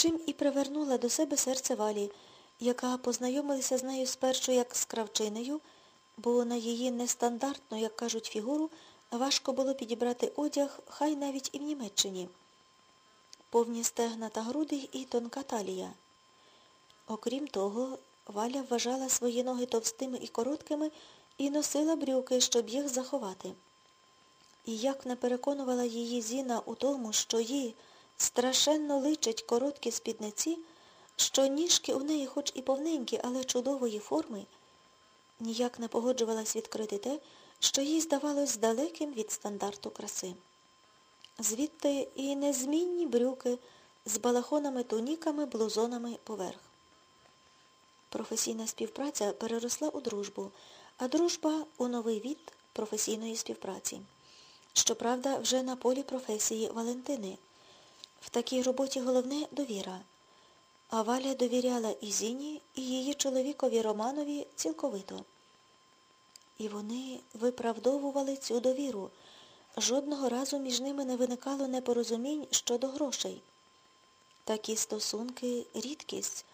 чим і привернула до себе серце валі, яка познайомилася з нею спершу як з кравчинею, бо на її нестандартну, як кажуть, фігуру важко було підібрати одяг, хай навіть і в Німеччині. Повні стегна та груди і тонка талія. Окрім того, Валя вважала свої ноги товстими і короткими і носила брюки, щоб їх заховати. І як не переконувала її Зіна у тому, що їй страшенно личать короткі спідниці, що ніжки у неї хоч і повненькі, але чудової форми, ніяк не погоджувалась відкрити те, що їй здавалось далеким від стандарту краси. Звідти і незмінні брюки з балахонами, туніками, блузонами поверх. Професійна співпраця переросла у дружбу, а дружба у новий від професійної співпраці. Щоправда, вже на полі професії Валентини. В такій роботі головне довіра. А Валя довіряла і Зіні, і її чоловікові Романові цілковито. І вони виправдовували цю довіру. Жодного разу між ними не виникало непорозумінь щодо грошей. Такі стосунки рідкість,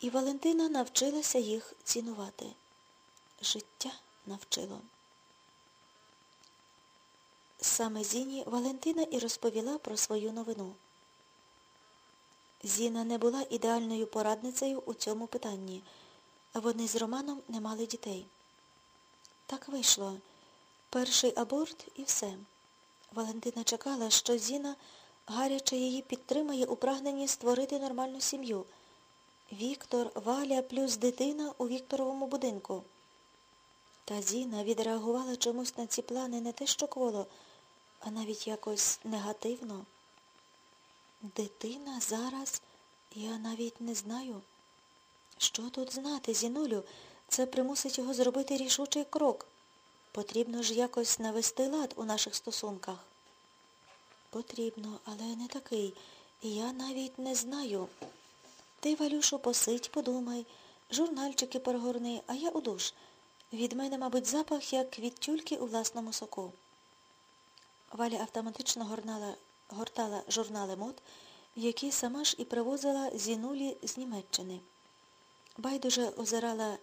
і Валентина навчилася їх цінувати. Життя навчило. Саме Зіні Валентина і розповіла про свою новину. Зіна не була ідеальною порадницею у цьому питанні. Вони з Романом не мали дітей. Так вийшло. Перший аборт і все. Валентина чекала, що Зіна гаряче її підтримає у прагненні створити нормальну сім'ю. Віктор, Валя плюс дитина у Вікторовому будинку. Та Зіна відреагувала чомусь на ці плани не те, що кволо, а навіть якось негативно. Дитина зараз, я навіть не знаю. Що тут знати, Зінулю? Це примусить його зробити рішучий крок. Потрібно ж якось навести лад у наших стосунках. Потрібно, але не такий. Я навіть не знаю. Ти, Валюшу, посидь, подумай, журнальчики перегорни, а я у душ. Від мене, мабуть, запах, як від тюльки у власному соку. Валя автоматично горнала, гортала журнали мод, які сама ж і привозила зінулі з Німеччини. Байдуже озирала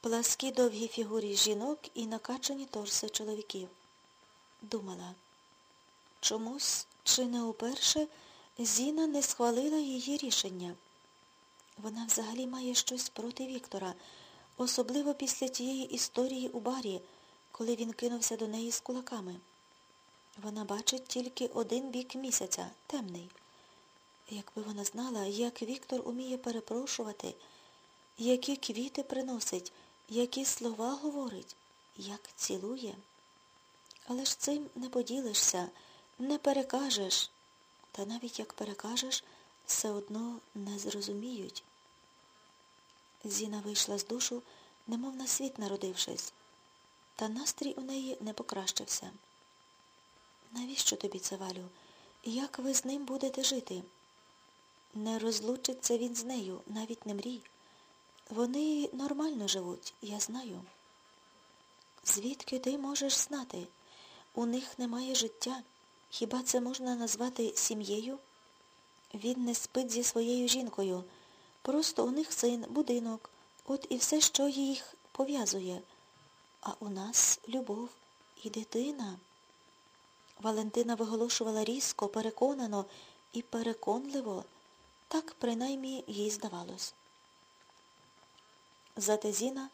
пласкі довгі фігурі жінок і накачані торси чоловіків. Думала, чомусь чи не уперше Зіна не схвалила її рішення. Вона взагалі має щось проти Віктора, особливо після тієї історії у барі, коли він кинувся до неї з кулаками. Вона бачить тільки один бік місяця, темний. Якби вона знала, як Віктор уміє перепрошувати, які квіти приносить, які слова говорить, як цілує. Але ж цим не поділишся, не перекажеш. Та навіть як перекажеш, все одно не зрозуміють. Зіна вийшла з душу, немов на світ народившись, та настрій у неї не покращився. Навіщо тобі це, Валю? Як ви з ним будете жити? Не розлучиться він з нею, навіть не мрій. Вони нормально живуть, я знаю. Звідки ти можеш знати? У них немає життя. Хіба це можна назвати сім'єю? Він не спить зі своєю жінкою. Просто у них син, будинок, от і все, що їх пов'язує. А у нас любов і дитина. Валентина виголошувала різко, переконано і переконливо. Так принаймні їй здавалось. Зате Зіна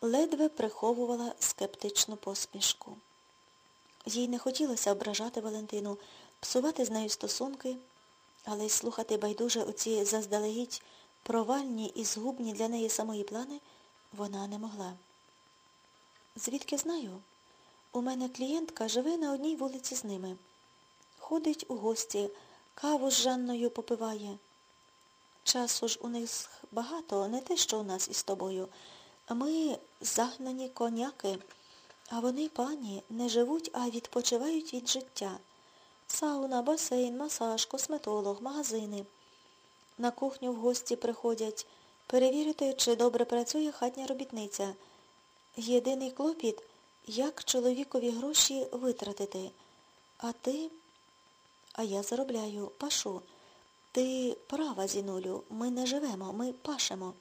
ледве приховувала скептичну посмішку. Їй не хотілося ображати Валентину, псувати з нею стосунки, але й слухати байдуже оці заздалегідь провальні і згубні для неї самої плани вона не могла. Звідки знаю? У мене клієнтка живе на одній вулиці з ними. Ходить у гості, каву з Жанною попиває. Часу ж у них багато, не те, що у нас із тобою. Ми загнані коняки, а вони, пані, не живуть, а відпочивають від життя. Сауна, басейн, масаж, косметолог, магазини. На кухню в гості приходять перевірити, чи добре працює хатня робітниця. Єдиний клопіт, як чоловікові гроші витратити. А ти, а я заробляю, пашу. Ти права, Зінулю, ми не живемо, ми пашемо.